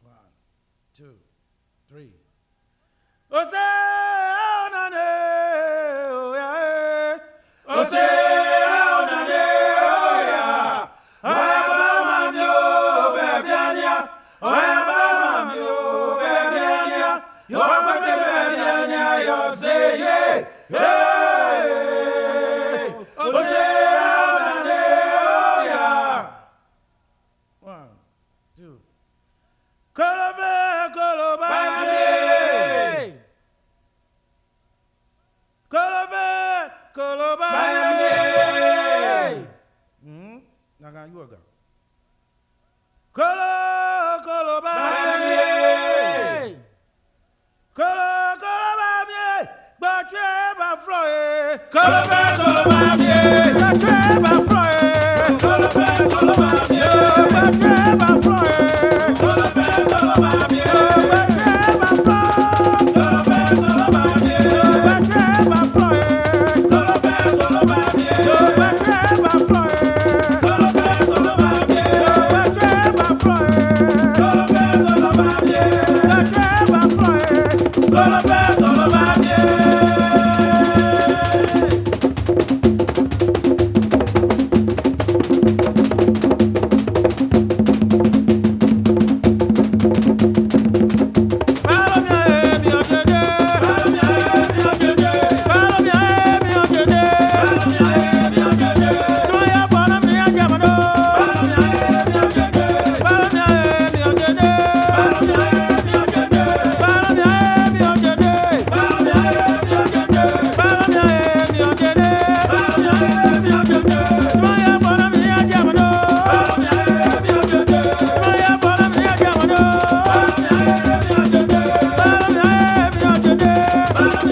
One, two, three. Ose! Colombe, eh. Colombe, Colombe, Colombe, Colombe, Colombe, Colombe,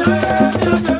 yeah, yeah, yeah.